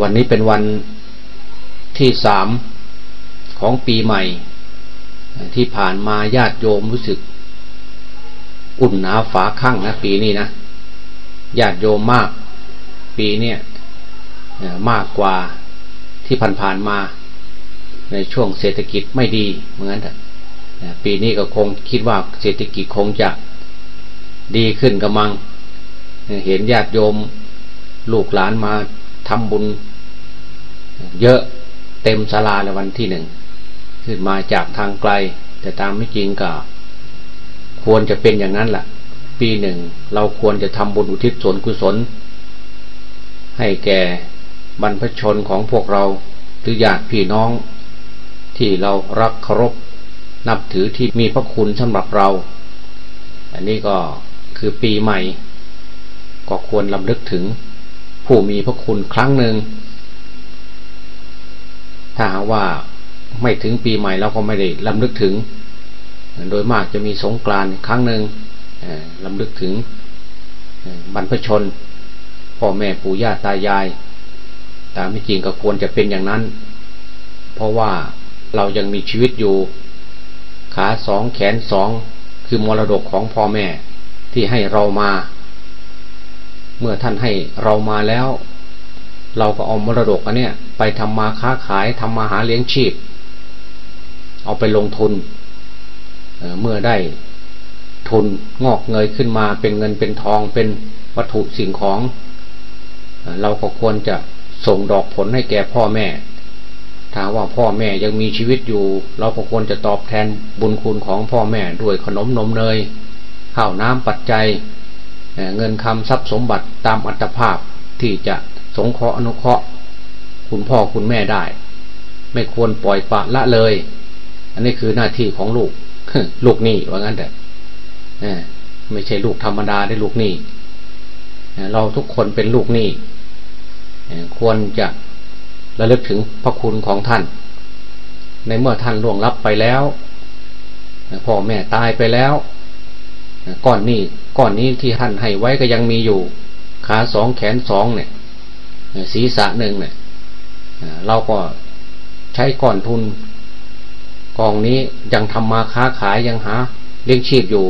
วันนี้เป็นวันที่สามของปีใหม่ ที่ผ่านมาญาติโยมรู้สึก อุ่นหนาฝาข้างนะปีนี้นะญาติโยมมาก ปีเนี้ยมากกว่าที่ผ่านๆมา ในช่วงเศรษฐกิจไม่ดีเหมือนกันปีนี้ก็คงคิดว่าเศรษฐกิจคงจะดีขึ้นกำมัง เห็นญาติโยมลูกหลานมา ทำบุญ เยอะเต็มศาลาในวันที่หนึ่งขึ้นมาจากทางไกล แต่ตามไม่จริงก็ ควรจะเป็นอย่างนั้นแหละปีหนึ่งเราควรจะทำบุญอุทิศส่วนกุศล ให้แก่บรรพชนของพวกเราหรือญาติพี่น้อง ที่เรารักเคารพนับถือที่มีพระคุณสำหรับเรา อันนี้ก็คือปีใหม่ ก็ควรลำลึกถึง ผู้มีพระคุณครั้งหนึ่ง ถ้าหาว่าไม่ถึงปีใหม่เราก็ไม่ได้ลำลึกถึง โดยมากจะมีสงกรานต์ครั้งหนึ่งลำลึกถึงบรรพชน พ่อแม่ปู่ย่าตายายตามที่จริงก็ควรจะเป็นอย่างนั้น เพราะว่าเรายังมีชีวิตอยู่ ขาสองแขนสองคือมรดกของพ่อแม่ที่ให้เรามา เมื่อท่านให้เรามาแล้ว เราก็เอามรดกอันเนี้ยไปทำมาค้าขายทำมาหาเลี้ยงชีพ เอาไปลงทุนเเมื่อได้ทุนงอกเงยขึ้นมาเป็นเงินเป็นทองเป็นวัตถุสิ่งของ เราก็ควรจะส่งดอกผลให้แก่พ่อแม่ ถ้าว่าพ่อแม่ยังมีชีวิตอยู่ เราก็ควรจะตอบแทนบุญคุณของพ่อแม่ด้วยขนมนมเนยข้าวน้ำปัจจัย เงินคำทรัพย์สมบัติตามอัตภาพที่จะสงเคราะห์อนุเคราะห์ คุณพ่อคุณแม่ได้ ไม่ควรปล่อยปะละเลย อันนี้คือหน้าที่ของลูก ลูกนี่ว่างั้นแต่ไม่ใช่ลูกธรรมดาได้ลูกนี่เราทุกคนเป็นลูกนี่ควรจะระลึกถึงพระคุณของท่าน ในเมื่อท่านล่วงลับไปแล้วพ่อแม่ตายไปแล้ว ก้อนนี้ ก้อนนี้ที่ท่านให้ไว้ก็ยังมีอยู่ ขาสองแขนสองเนี่ยศีรษะหนึ่งเนี่ยเราก็ใช้ก้อนทุนกองนี้ยังทำมาค้าขายยังหาเลี้ยงชีพอยู่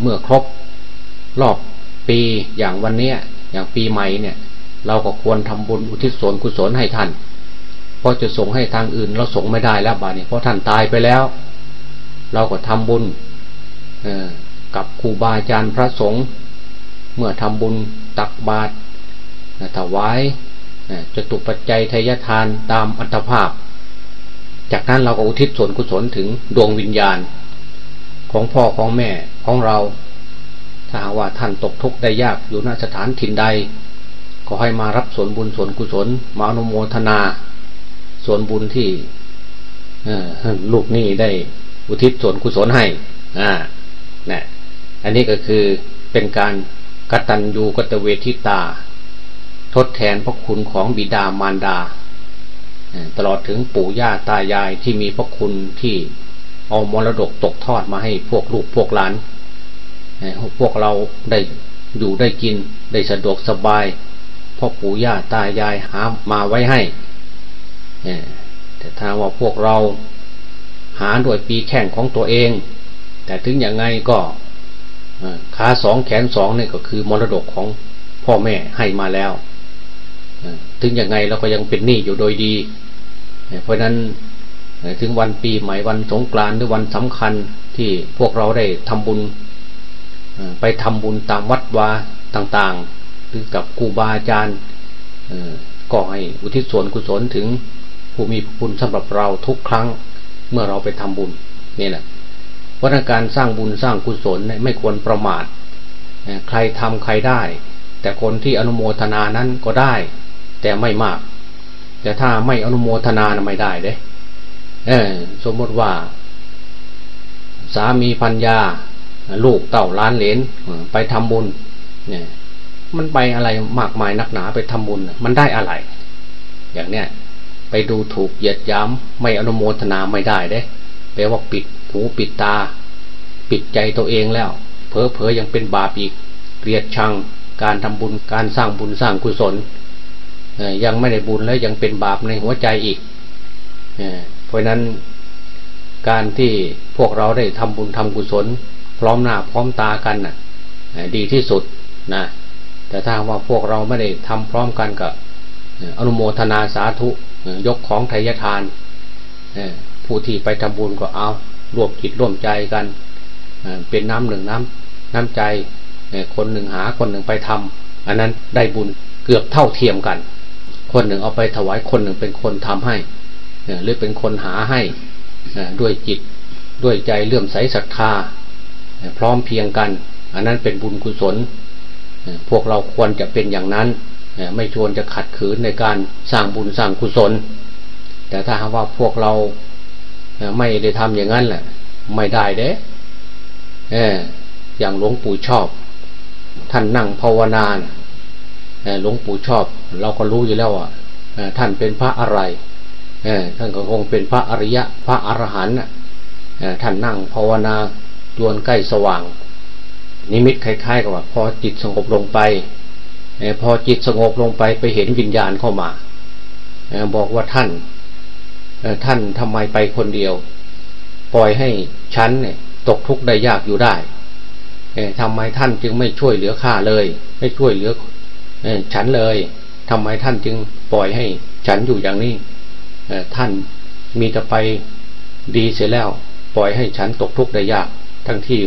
เมื่อครบรอบปีอย่างวันนี้อย่างปีใหม่เนี่ย เราก็ควรทำบุญอุทิศส่วนกุศลให้ท่านเพราะจะส่งให้ทางอื่นเราส่งไม่ได้แล้วบาดนี้เพราะท่านตายไปแล้ว เราก็ทำบุญ กับครูบาอาจารย์พระสงฆ์เมื่อทำบุญตักบาตรถวายจะตุปัจจัยทายทานตามอัตภาพ จากนั้นเราก็อุทิศส่วนกุศลถึงดวงวิญญาณ ของพ่อของแม่ของเรา ถ้าหากว่าท่านตกทุกข์ได้ยากอยู่ณสถานถิ่นใด ก็ให้มารับส่วนบุญส่วนกุศล มาอนุโมทนา ส่วนบุญที่ลูกนี่ได้อุทิศส่วนกุศลให้อ่านะ อันนี้ก็คือเป็นการกตัญญูกตเวทิตา ทดแทนพระคุณของบิดามารดา ตลอดถึงปู่ย่าตายายที่มีพระคุณที่เอามรดกตกทอดมาให้พวกลูกพวกหลาน พวกเราได้อยู่ได้กินได้สะดวกสบายพ่อปู่ย่าตายายหามาไว้ให้แต่ถ้าว่าพวกเราหาด้วยปีแข่งของตัวเอง แต่ถึงอย่างไงก็ ขาสองแขนสองนี่ก็คือมรดกของพ่อแม่ให้มาแล้วถึงอย่างไงเราก็ยังเป็นหนี้อยู่โดยดี เพราะนั้นถึงวันปีใหม่วันสงกรานต์หรือวันสำคัญที่พวกเราได้ทำบุญไปทำบุญตามวัดวาต่างๆ หรือกับครูบาอาจารย์ก็ให้อุทิศส่วนกุศลถึงผู้มีคุณสำหรับเราทุกครั้งเมื่อเราไปทำบุญนี่แหละ วัฒการสร้างบุญสร้างกุศลไม่ควรประมาทใครทำใครได้ แต่คนที่อนุโมทนานั้นก็ได้ แต่ไม่มาก แต่ถ้าไม่อนุโมทนาไม่ได้เด้เออสมมติว่า สามีพัญญา ลูกเต่าล้านเหรนไปทำบุญเนี่ยมันไปอะไรมากมายนักหนาไปทำบุญมันได้อะไร อย่างเนี้ยไปดูถูกเหยียดย้ำไม่อนุโมทนาไม่ได้เด้แปลว่าปิด หูปิดตา ปิดใจตัวเองแล้วเพอเพอยังเป็นบาปอีกเกลียดชัง การทำบุญการสร้างบุญสร้างกุศลยังไม่ได้บุญแล้วยังเป็นบาปในหัวใจอีกเพราะนั้นการที่พวกเราได้ทำบุญทำกุศล พร้อมหน้าพร้อมตากันน่ะดีที่สุดนะแต่ถ้าว่าพวกเราไม่ได้ทำพร้อมกันกับอนุโมทนาสาธุยกของไทยทานผู้ที่ไปทำบุญก็เอา รวมจิตร่วมใจกันเป็นน้ำหนึ่งน้ำน้ำใจคนหนึ่งหาคนหนึ่งไปทำอันนั้นได้บุญเกือบเท่าเทียมกัน คนหนึ่งเอาไปถวายคนหนึ่งเป็นคนทำให้หรือเป็นคนหาให้ด้วยจิตด้วยใจเลื่อมใสศรัทธาพร้อมเพียงกัน อันนั้นเป็นบุญกุศล พวกเราควรจะเป็นอย่างนั้น ไม่ชวนจะขัดขืนในการสร้างบุญสร้างกุศล แต่ถ้าหากว่าพวกเรา ไม่ได้ทำอย่างนั้นแหละไม่ได้เด้เอออย่างหลวงปู่ชอบ ท่านนั่งภาวนาหลวงปู่ชอบ เราก็รู้อยู่แล้วว่าท่านเป็นพระอะไรท่านก็คงเป็นพระอริยะ พระอรหันต์ท่านนั่งภาวนาจวนใกล้สว่าง นิมิตคล้ายๆกับว่า พอจิตสงบลงไปพอจิตสงบลงไปไปเห็นวิญญาณเข้ามาบอกว่าท่าน ท่านทำไมไปคนเดียว ปล่อยให้ฉันเนี่ย ตกทุกข์ได้ยากอยู่ได้ทำไมท่านจึงไม่ช่วยเหลือข้าเลย ไม่ช่วยเหลือฉันเลยทำไมท่านจึงปล่อยให้ฉันอยู่อย่างนี้ท่านมีแต่ไปดีเสียแล้ว ปล่อยให้ฉันตกทุกข์ได้ยาก ทั้งที่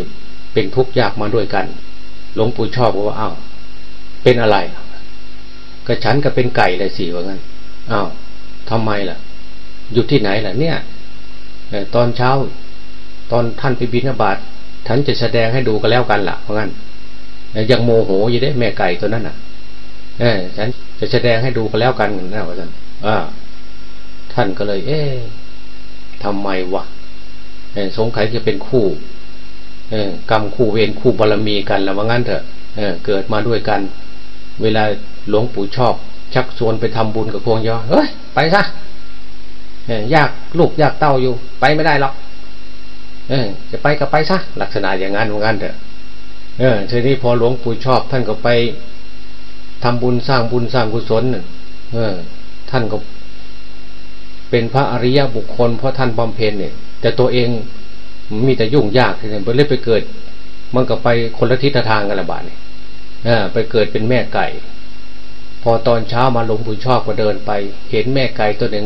เป็นทุกข์ยากมาด้วยกัน หลวงปู่ชอบบอกว่าอ้าวเป็นอะไรก็ฉันก็เป็นไก่เลยสิว่างั้นอ้าวทำไมล่ะ อยู่ที่ไหนล่ะเนี่ยตอนเช้า ตอนท่านไปบิณฑบาตฉันจะแสดงให้ดูก็แล้วกันล่ะเพราะงั้นยังโมโหอยู่ได้แม่ไก่ตัวนั้นอะ เออฉันจะแสดงให้ดูก็แล้วกันนะว่าท่านอ่าท่านก็เลย เอ๊ะทำไมวะสงสัยจะเป็นคู่กรรมคู่เวรคู่บารมีกันแล้วว่างั้นเถอะเเกิดมาด้วยกัน เวลาหลวงปู่ชอบ ชักชวนไปทำบุญกับพวงยอเฮ้ยไปซะ ยากลูกยากเต้าอยู่ ไปไม่ได้หรอกเออ จะไปก็ไปซะลักษณะอย่างนั้นว่างั้นเถอะเออทีนี้พอหลวงปู่ชอบ ท่านก็ไปทำบุญสร้างบุญสร้างกุศลเออ ท่านก็ เป็นพระอริยบุคคลเพราะท่านบำเพ็ญเนี่ย แต่ตัวเองมีแต่ยุ่งยากเนี่ยไปเล่นไปเกิด มันก็ไปคนละทิศทางกันละบาทเนี่ยไปเกิดเป็นแม่ไก่ พอตอนเช้ามาหลวงปู่ชอบก็เดินไป เห็นแม่ไก่ตัวหนึ่ง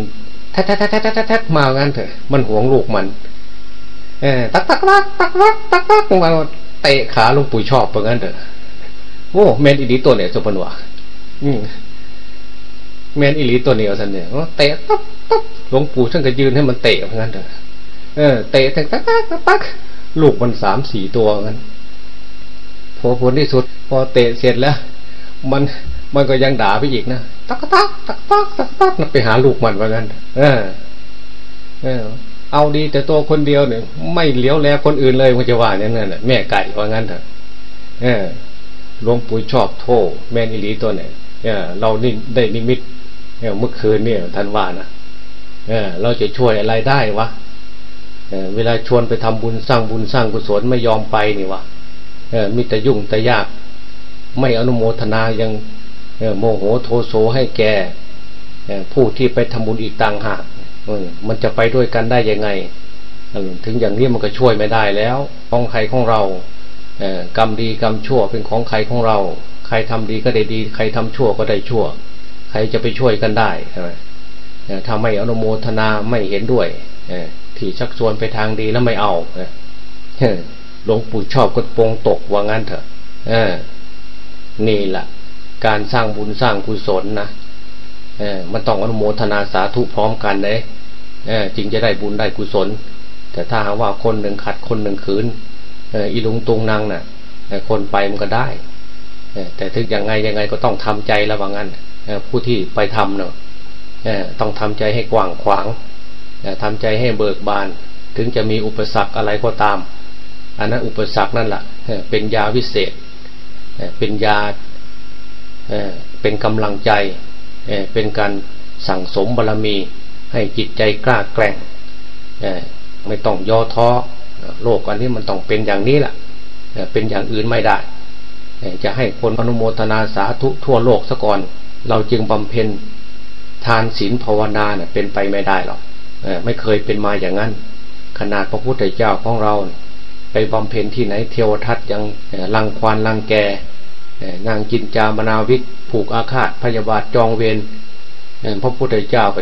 ทะแทะแทะแทะแทะมางั้นเถอะ มันหวงลูกมัน เออตักตักตักตักตักตักตักมาเตะขาหลวงปู่ชอบเพราะงั้นเถอะโอ้เมนอีดีตัวเนี่ยสุพรรณวะอืมแมนอิลีตัวเนียวสันเนี่ยเตะตั๊บตั๊บหลวงปู่ท่านก็ยืนให้มันเตะเพราะงั้นเถอะเออเตะตักตักตักตักลูกมันสามสี่ตัวกันพอผลที่สุด พอเตะเสร็จแล้ว มัน มันก็ยังด่าไปอีกนะตักตักตักตักตักตักไปหาลูกมันว่างั้นเออ เออ เอาดีแต่ตัวคนเดียวเนี่ยไม่เลี้ยวแลคนอื่นเลยมันจะว่าเนี่ยนั่นแม่ไก่ว่างั้นเถอะเออหลวงปู่ชอบโทษแมนอิลีตัวเนี่ยเรานี่ได้นิมิตเนี่ยเมื่อคืนเนี่ยท่านว่านะเออ เราจะช่วยอะไรได้วะเออเวลาชวนไปทำบุญสร้างบุญสร้างกุศลไม่ยอมไปนี่วะเออมีแต่ยุ่งแต่ยาก ไม่อนุโมทนายัง โมโหโทโสให้แกผู้ที่ไปทำบุญอีกต่างหากมันจะไปด้วยกันได้ยังไง ถึงอย่างนี้มันก็ช่วยไม่ได้แล้วของใครของเรากรรมดีกรรมชั่วเป็นของใครของเรา ใครทำดีก็ได้ดี ใครทำชั่วก็ได้ชั่ว ใครจะไปช่วยกันได้ใช่ไหมถ้าไม่อนุโมทนาไม่เห็นด้วยที่ชักชวนไปทางดีแล้วไม่เอาหลวงปู่ชอบก็ปงตกว่างั้นเถอะนี่แหละ การสร้างบุญสร้างกุศลนะเออมันต้องอนุโมทนาสาธุพร้อมกันเลยจึงจะได้บุญได้กุศล แต่ถ้าหาว่าคนหนึ่งขัดคนหนึ่งขืนอีลุงตุงนางน่ะคนไปมันก็ได้เอ่แต่ถึงยังไงยังไงก็ต้องทำใจแล้วว่างั้นผู้ที่ไปทำเนาะเอ่ต้องทำใจให้กว้างขวางเอ่ทำใจให้เบิกบาน ถึงจะมีอุปสรรคอะไรก็ตามอันนั้นอุปสรรคนั่นแหละเป็นยาวิเศษเป็นยา เป็นกำลังใจเป็นการสั่งสมบารรมีให้จิตใจกล้าแกร่งไม่ต้องย่อท้อโลกอันนี้มันต้องเป็นอย่างนี้แหละเป็นอย่างอื่นไม่ได้ จะให้คนอนุโมทนาสาธุทั่วโลกซะก่อน เราจึงบำเพ็ญทานศีลภาวนาเนี่ยเป็นไปไม่ได้หรอกไม่เคยเป็นมาอย่างนั้น ขนาดพระพุทธเจ้าของเรา ไปบำเพ็ญที่ไหนเทวทัตยังลังควานลังแก นางกินจามนาวิทผูกอาฆาตพยาบาทจองเวรพระพุทธเจ้าก็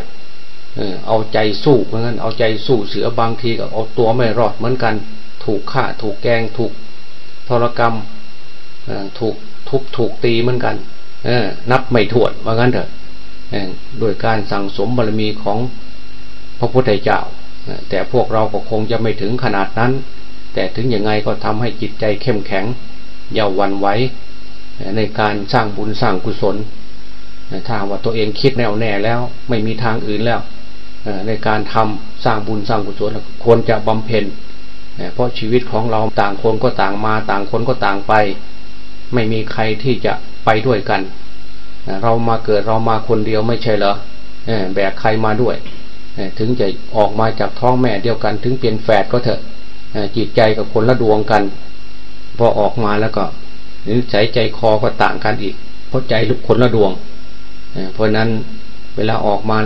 เอาใจสู้เหมือนกันเอาใจสู้เสือบางทีก็เอาตัวไม่รอดเหมือนกัน ถูกฆ่าถูกแกงถูกทรกรรมถูกทุบถูกตีเหมือนกันนับไม่ถ้วนว่างั้นเถอะโดยการสั่งสมบารมีของพระพุทธเจ้าแต่พวกเราก็คงจะไม่ถึงขนาดนั้น แต่ถึงยังไงก็ทำให้จิตใจเข้มแข็งอย่าวันไหว ในการสร้างบุญสร้างกุศลถ้าว่าตัวเองคิดแน่วแน่แล้ว ไม่มีทางอื่นแล้วในการทำสร้างบุญสร้างกุศลควรจะบำเพ็ญเพราะชีวิตของเราต่างคนก็ต่างมาต่างคนก็ต่างไป ไม่มีใครที่จะไปด้วยกัน เรามาเกิดเรามาคนเดียวไม่ใช่เหรอแบกใครมาด้วย ถึงจะออกมาจากท้องแม่เดียวกัน ถึงเป็นแฝดก็เถอะจิตใจกับคนละดวงกัน พอออกมาแล้วก็ นิสัยใจคอก็ต่างกันอีก เพราะใจลุกคนละดวง เพราะนั้นเวลาออกมา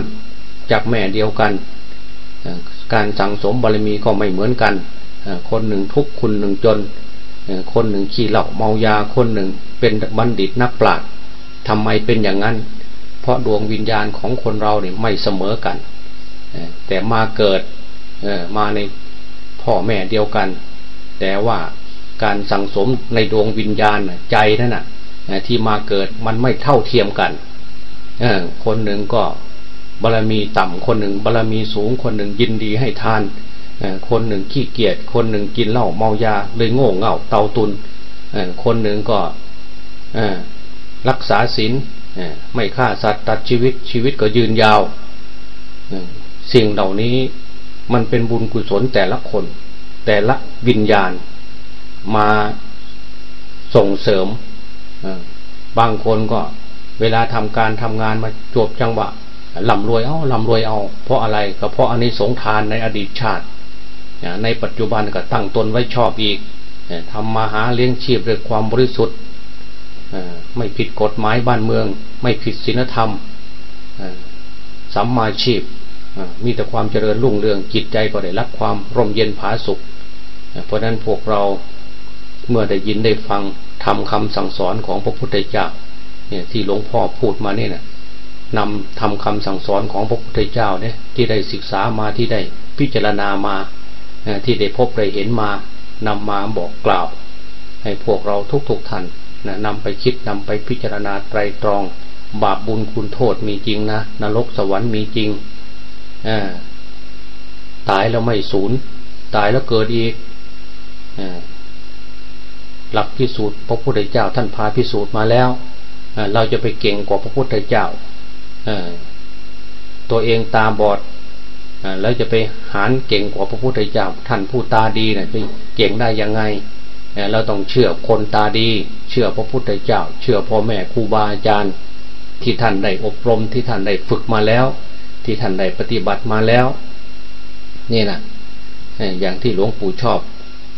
จากแม่เดียวกัน การสั่งสมบารมีก็ไม่เหมือนกันคนหนึ่งทุกข์คนหนึ่งจน คนหนึ่งขี้เหล้าเมายาคนหนึ่งเป็นบัณฑิตนักปราชญ์ทำไมเป็นอย่างนั้น เพราะดวงวิญญาณของคนเราเนี่ยไม่เสมอกัน แต่มาเกิดมาในพ่อแม่เดียวกัน แต่ว่า การสั่งสมในดวงวิญญาณใจนั่นน่ะที่มาเกิดมันไม่เท่าเทียมกันคนหนึ่งก็บารรมีต่ำคนหนึ่งบารรมีสูงคนหนึ่งยินดีให้ทานคนหนึ่งขี้เกียจคนหนึ่งกินเหล้าเมายาเลยโง่เง่าเตาตุนคนหนึ่งก็รักษาศีลไม่ฆ่าสัตว์ตัดชีวิตชีวิตก็ยืนยาวสิ่งเหล่านี้มันเป็นบุญกุศลแต่ละคน แต่ละวิญญาณ มาส่งเสริมบางคนก็เวลาทำการทำงานมาจบจังหวะล่ำรวยเอาล่ำรวยเอา เพราะอะไรก็เพราะอันนี้สงทานในอดีตชาติในปัจจุบันก็ตั้งตนไว้ชอบอีกทำมาหาเลี้ยงชีพด้วยความบริสุทธิ์ไม่ผิดกฎหมายบ้านเมือง ไม่ผิดศีลธรรมสัมมาชีพมีแต่ความเจริญรุ่งเรืองจิตใจก็ได้รับความร่มเย็นผาสุข เพราะนั้นพวกเรา เมื่อได้ยินได้ฟังทำคำสั่งสอนของพระพุทธเจ้า เนี่ยที่หลวงพ่อพูดมาเนี่ยนะนำทำคำสั่งสอนของพระพุทธเจ้าเนี่ยที่ได้ศึกษามาที่ได้พิจารณามาที่ได้พบได้เห็นมานำมาบอกกล่าว ให้พวกเราทุกๆทท่านนะนำไปคิดนำไปพิจารณาไตรตรอง บาปบุญคุณโทษมีจริงนะนรกสวรรค์มีจริงอตายแล้วไม่สูญตายแล้วเกิดอีกอ หลักพิสูจน์พระพุทธเจ้าท่านพาพิสูจน์มาแล้วเราจะไปเก่งกว่าพระพุทธเจ้าตัวเองตาบอดแล้วจะไปหานเก่งกว่าพระพุทธเจ้า ท่านผู้ตาดีเนี่ยไปเก่งได้ยังไงเราต้องเชื่อคนตาดี เชื่อพระพุทธเจ้า เชื่อพ่อแม่ครูบาอาจารย์ ที่ท่านได้อบรมที่ท่านได้ฝึกมาแล้ว ที่ท่านได้ปฏิบัติมาแล้ว นี่นะอย่างที่หลวงปู่ชอบ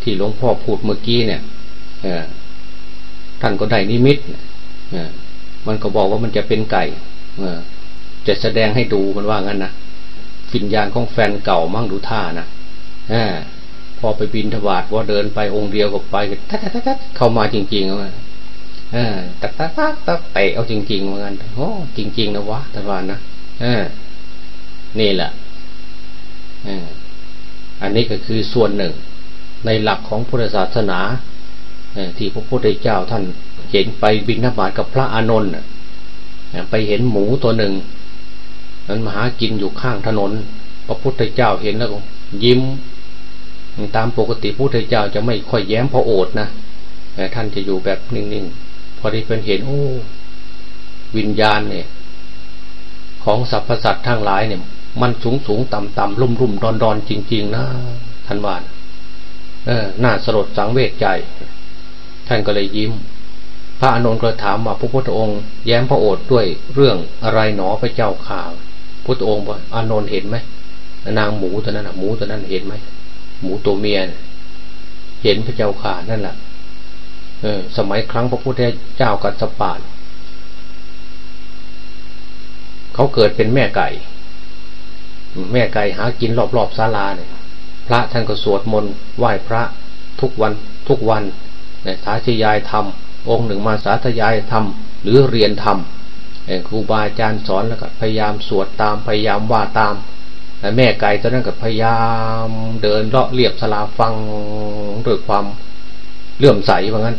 ที่หลวงพ่อพูดเมื่อกี้เนี่ย ท่านก็ได้นิมิตมันก็บอกว่ามันจะเป็นไก่จะแสดงให้ดูมันว่างั้นนะฟิญญาณของแฟนเก่ามั่งดูท่านะพอไปบินทบาทว่าเดินไปองค์เดียวก็ไปทัดทัดทัดเข้ามาจริงๆเอาตักตักตักตักเตะเอาจริงๆเหมือนกันโอ้จริง ๆนะวะตะวันนะนี่แหละอันนี้ก็คือส่วนหนึ่งในหลักของพุทธศาสนา ที่พระพุทธเจ้าท่านเห็นไปบินทบาทกับพระอานนท์ไปเห็นหมูตัวหนึ่งนั้นมาหากินอยู่ข้างถนน พระพุทธเจ้าเห็นแล้วก็ยิ้ม ตามปกติพระพุทธเจ้าจะไม่ค่อยแย้มพระโอษนะแต่ท่านจะอยู่แบบนิ่งๆ พอที่เป็นเห็นโอ้ วิญญาณเนี่ย ของสรรพสัตว์ทั้งหลายเนี่ย มันสูงสูงต่ำต่ำรุ่มรุ่มดอนดอนจริง ๆ นะท่านว่าเออน่าสลดสังเวชใจ ท่านก็เลยยิ้ม พระอานนท์ก็ถามว่าพระพุทธองค์ แย้มพระโอษฐ์ด้วยเรื่องอะไรหนอพระเจ้าข่าวพุทธองค์ว่าอานนท์เห็นไหมนางหมูตัวนั้นหมูตัวนั้นเห็นไหมหมูตัวเมียเห็นพระเจ้าข่านั่นแหละเออ สมัยครั้งพระพุทธเจ้ากัสปานเขาเขาเกิดเป็นแม่ไก่ แม่ไก่หากินรอบๆศาลาเนี่ยพระท่านก็สวดมนต์ไหว้พระทุกวันทุกวัน นี่ยสาธยายธรรม องค์หนึ่งมาสาธยายธรรม หรือเรียนธรรมครูบาอาจารย์สอนแล้วก็พยายามสวดตามพยายามว่าตามแม่ไก่ตอนนั้นก็พยายามเดินเลาะเรียบสลาฟังด้วยความเลื่อมใสว่างั้น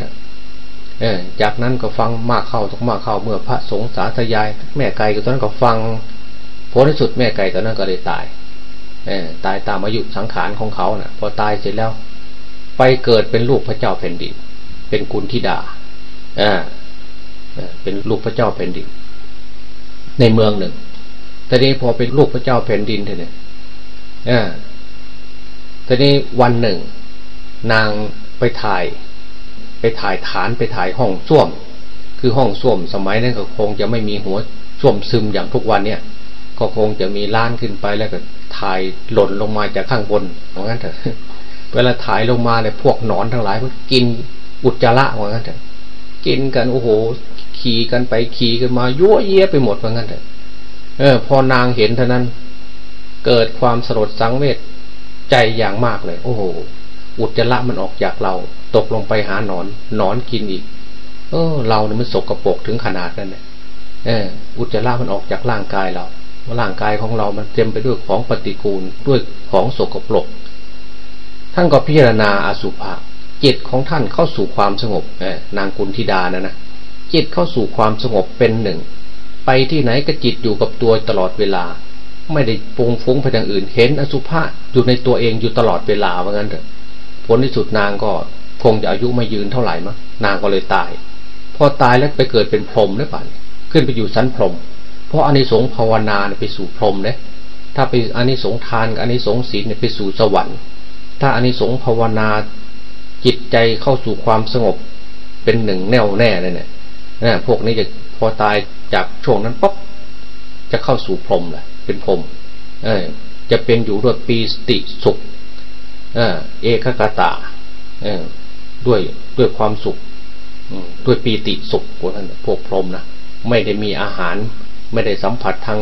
เออจากนั้นก็ฟังมากเข้าทุกมากเข้าเมื่อพระสงฆ์สาธยาย แม่ไก่ตอนนั้นก็ฟังผลที่สุดแม่ไก่ตอนนั้นก็เลยตายเออตายตามอายุสังขารของเขานะ่ะ พอตายเสร็จแล้ว ไปเกิดเป็นลูกพระเจ้าแผ่นดิน เป็นกุลธิดาอ่าเป็นลูกพระเจ้าแผ่นดิน ในเมืองหนึ่งแต่นี้พอเป็นลูกพระเจ้าแผ่นดินเท่เนี่ยอ่าแต่นี้วันหนึ่ง นางไปถ่าย ไปถ่ายฐานไปถ่ายห้องส้วม คือห้องส้วมสมัยนั้นก็คงจะไม่มีหัวส้วมซึมอย่างทุกวันเนี่ย ก็คงจะมีล้านขึ้นไปแล้วก็ถ่ายหล่นลงมาจากข้างบนเหมือนกันเถอะเวลาถ่ายลงมาเนี่ยพวกหนอนทั้งหลายมันกิน อุจจาระเหมือนกันเถอะกินกันโอ้โห ขี่กันไปขี่กันมายั่วเยี่ยไปหมดเหมือนกันเถอะเออ พอนางเห็นเท่านั้น เกิดความสลดสังเวชใจอย่างมากเลย โอ้โห อุจจาระมันออกจากเรา ตกลงไปหาหนอนหนอนกินอีก เออ เราเนี่ยมันสกรปรกถึงขนาดนั้นเนี่ยเออ อุจจาระมันออกจากร่างกายเราร่างกายของเรามันเต็มไปด้วยของปฏิกูลด้วยของสกปรกท่านก็พิจารณาอสุภะ จิตของท่านเข้าสู่ความสงบนางกุลธิดานะนะจิตเข้าสู่ความสงบเป็นหนึ่ง ไปที่ไหนก็จิตอยู่กับตัวตลอดเวลา ไม่ได้ปรุงฟุ้งไปทางอื่น เห็นอสุภะอยู่ในตัวเองอยู่ตลอดเวลาว่างั้นเถอะผลที่สุดนางก็คงจะอายุไม่ยืนเท่าไหร่มั้งนางก็เลยตาย พอตายแล้วไปเกิดเป็นพรหมได้ป่ะขึ้นไปอยู่ชั้นพรหมเพราะอานิสงส์ภาวนาไปสู่พรหมเนี่ยถ้าไปอานิสงส์ทานกับอานิสงส์ศีลไปสู่สวรรค์ ถ้าอานิสงส์ภาวนา จิตใจเข้าสู่ความสงบ เป็นหนึ่งแน่วแน่เลยเนี่ยนะพวกนี้จะพอตายจากช่วงนั้นปุ๊บจะเข้าสู่พรมแหละเป็นพรมเออจะเป็นอยู่ด้วยปีสติสุขเออเอกกตาเออด้วยด้วยความสุขด้วยปีติสุขพวกนั้นพวกพรมนะไม่ได้มีอาหาร ไม่ได้สัมผัสทาง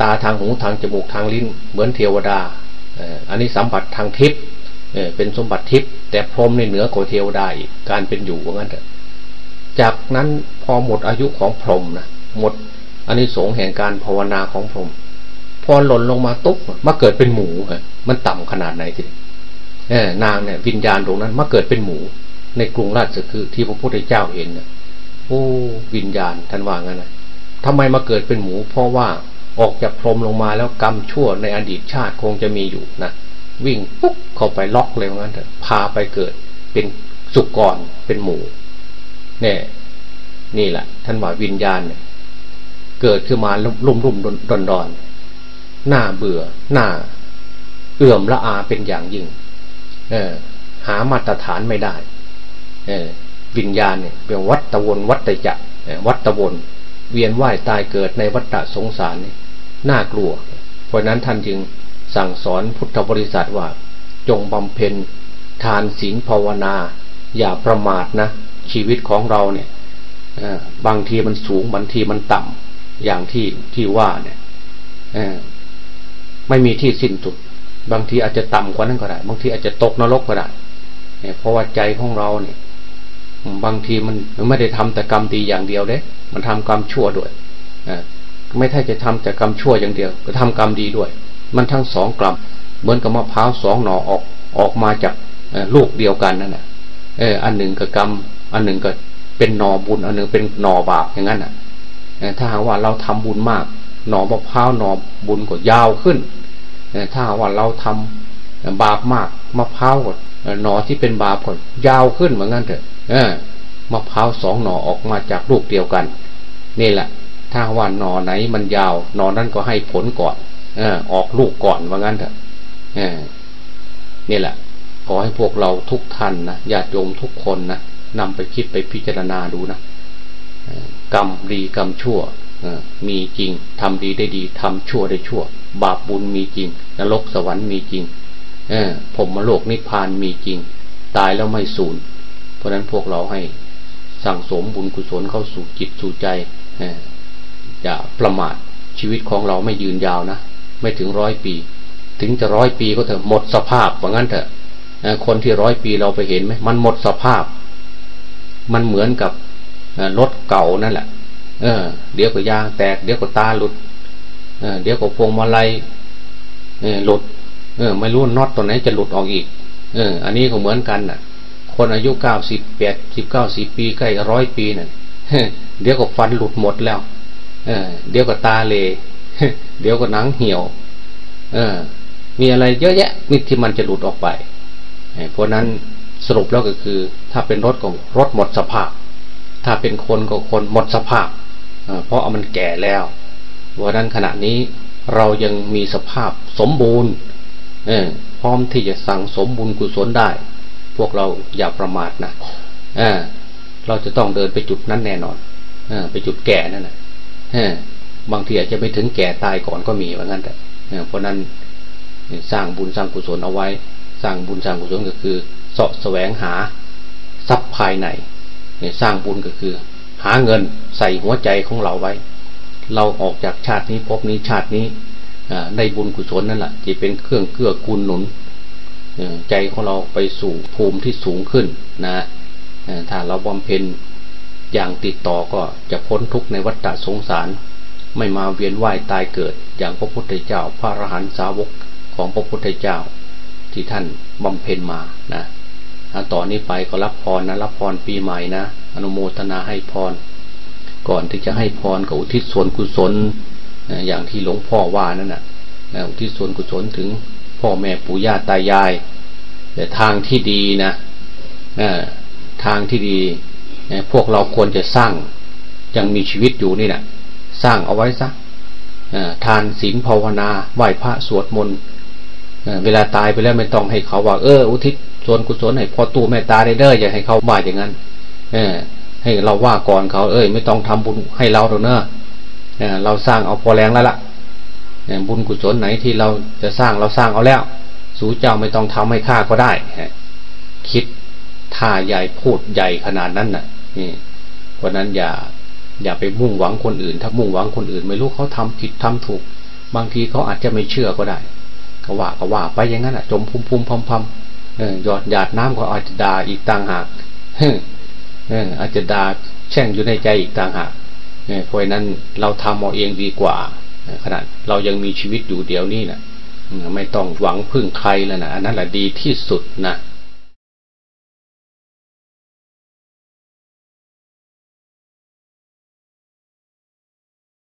ตาทางหูทางจมูกทางลิ้น เหมือนเทวดาอันนี้สัมผัสทางทิพย์ เป็นสมบัติทิพย์แต่พรหมในเหนือกว่าเทวดาอีกการเป็นอยู่ว่างั้นจากนั้นพอหมดอายุของพรหมนะหมดอันนี้สงแห่งการภาวนาของพรหมพอหล่นลงมาตุ๊บมาเกิดเป็นหมูฮะมันต่ำขนาดไหนทีเออนางเนี่ยวิญญาณตรงนั้นมาเกิดเป็นหมู ในกรุงราชคือที่พระพุทธเจ้าเห็นเนี่ยโอ้วิญญาณท่านว่างั้นนะทำไมมาเกิดเป็นหมู เพราะว่าออกจากพรหมลงมาแล้วกรรมชั่วในอดีตชาติคงจะมีอยู่นะ วิ่งปุ๊บเข้าไปล็อกเลยว่างั้นเถอะพาไปเกิดเป็นสุกรเป็นหมูเนี่ยนี่แหละท่านว่าวิญญาณเนี่ยเกิดขึ้นมาลุ่มลุ่มดอนดอนหน้าเบื่อหน้า เอื่อมละอาเป็นอย่างยิ่ง เออ หามาตรฐานไม่ได้ เออ วิญญาณเนี่ยเป็นวัตวนวัตจักวัตวน เวียนว่ายตายเกิดในวัฏสงสารนี่น่ากลัว เพราะนั้นท่านจึง สั่งสอนพุทธบริษัทว่า จงบำเพ็ญทานศีลภาวนา อย่าประมาทนะ ชีวิตของเราเนี่ยบางทีมันสูงบางทีมันต่ำอย่างที่ที่ว่าเนี่ยไม่มีที่สิ้นสุด บางทีอาจจะต่ำกว่านั้นก็ได้ บางทีอาจจะตกนรกก็ได้เพราะว่าใจของเราเนี่ยบางทีมันไม่ได้ทำแต่กรรมดีอย่างเดียวเด้ มันทำกรรมชั่วด้วยไม่ใช่จะทำแต่กรรมชั่วอย่างเดียว ก็ทำกรรมดีด้วย มันทั้งสองกลัมเหมือนกับมะพร้าวสองหน่อออกออกมาจากลูกเดียวกันนั่นแหละเอออันหนึ่งก็กรรม อันหนึ่งก็เป็นหน่อบุญ อันหนึ่งเป็นหน่อบาปอย่างนั้นอะถ้าหากว่าเราทำบุญมาก หน่อมะพร้าวหน่อบุญก็ยาวขึ้นถ้าหากว่าเราทำบาปมากมะพร้าวก็หน่อที่เป็นบาปก็ยาวขึ้นเหมือนกันเถอะเออมะพร้าวสองหน่อออกมาจากลูกเดียวกัน นี่แหละ ถ้าว่าหน่อไหนมันยาวหน่อนั้นก็ให้ผลก่อน ออกลูกก่อนว่างั้นเถอะนี่แหละ ขอให้พวกเราทุกท่านนะญาติโยมทุกคนนะนำไปคิดไปพิจารณาดูนะกรรมดีกรรมชั่วมีจริงทำดีได้ดีทำชั่วได้ชั่ว บาปบุญมีจริง นรกสวรรค์มีจริงผมมโลกนิพพานมีจริง ตายแล้วไม่สูญเพราะนั้นพวกเราให้สั่งสมบุญกุศลเข้าสู่จิตสู่ใจอย่าประมาทชีวิตของเราไม่ยืนยาวนะ ไม่ถึงร้อยปี ถึงจะร้อยปีก็เถอะหมดสภาพว่างั้นเถอะคนที่ร้อยปีเราไปเห็นไหมมันหมดสภาพ มันเหมือนกับรถเก่านั่นแหละ เออ เดี๋ยวก็ยางแตก เดี๋ยวก็ตาหลุดเเดี๋ยวก็พวงมาลัยหลุด เออ ไม่รู้น็อตตัวไหนจะหลุดออกอีก เออ อันนี้ก็เหมือนกันน่ะ คนอายุเก้าสิบแปดสิบเก้าสิบปีใกล้ร้อยปีน่ะเดี๋ยวก็ฟันหลุดหมดแล้ว เออ เดี๋ยวก็ตาเล เดี๋ยวก็หนังเหี่ยว เออ มีอะไรเยอะแยะมิที่มันจะหลุดออกไปเพราะนั้นสรุปแล้วก็คือ ถ้าเป็นรถก็รถหมดสภาพ ถ้าเป็นคนก็คนหมดสภาพเพราะมันแก่แล้วเพราะนั้นขณะนี้เรายังมีสภาพสมบูรณ์พร้อมที่จะสั่งสมบุญกุศลได้ พวกเราอย่าประมาทนะเเราจะต้องเดินไปจุดนั้นแน่นอนอไปจุดแก่นั่นแหละ บางทีอาจจะไม่ถึงแก่ตายก่อนก็มีว่างั้นแต่เพราะนั้นสร้างบุญสร้างกุศลเอาไว้ สร้างบุญสร้างกุศลก็คือเสาะแสวงหาทรัพย์ภายในสร้างบุญก็คือ หาเงินใส่หัวใจของเราไว้ เราออกจากชาตินี้พบนี้ชาตินี้ในบุญกุศลนั่นแหละจะเป็นเครื่องเกื้อกูลหนุนใจของเราไปสู่ภูมิที่สูงขึ้นนะถ้าเราบำเพ็ญอย่างติดต่อก็จะพ้นทุกข์ในวัฏสงสาร ไม่มาเวียนว่ายตายเกิด อย่างพระพุทธเจ้า พระอรหันตสาวกของพระพุทธเจ้า ที่ท่านบำเพ็ญมานะต่อนนี้ไปก็รับพรนะรับพรปีใหม่นะอนุโมทนาให้พร ก่อนที่จะให้พรก็อุทิศส่วนกุศลอย่างที่หลวงพ่อว่านั่นนะอุทิศส่วนกุศลถึงพ่อแม่ปู่ย่าตายาย แต่ทางที่ดีนะทางที่ดีพวกเราควรจะสร้างยังมีชีวิตอยู่นี่นะ สร้างเอาไว้ซะทานศีลภาวนาไหว้พระสวดมนต์เวลาตายไปแล้วไม่ต้องให้เขาว่าเอออุทิศส่วนกุศลให้พอตูแม่ตาได้เด้ออย่าให้เขาว่าอย่างนั้น เออ ให้เราว่าก่อนเขา เอ้ย ไม่ต้องทำบุญให้เราเนอะเราสร้างเอาพอแรงแล้วล่ะบุญกุศลไหนที่เราจะสร้างเราสร้างเอาแล้ว สูเจ้าไม่ต้องทำให้ข้าก็ได้คิดท่าใหญ่พูดใหญ่ขนาดนั้นน่ะนี่เพราะนั้นอย่า อย่าไปมุ่งหวังคนอื่น ถ้ามุ่งหวังคนอื่น ไม่รู้เขาทำผิดทำถูก บางทีเขาอาจจะไม่เชื่อก็ได้ก็ว่าก็ว่าไปอย่างนั้นอะ จมพุ่มพุ่มพมพมเออหยอดหยาดน้ำก็อาจจะด่าอีกต่างหากเอออาจจะด่าแช่งอยู่ในใจอีกต่างหากเพราะนั้นเราทำเอาเองดีกว่าขนาดเรายังมีชีวิตอยู่เดี๋ยวนี้นะไม่ต้องหวังพึ่งใครแล้วนะอันนั้นแหละดีที่สุดนะ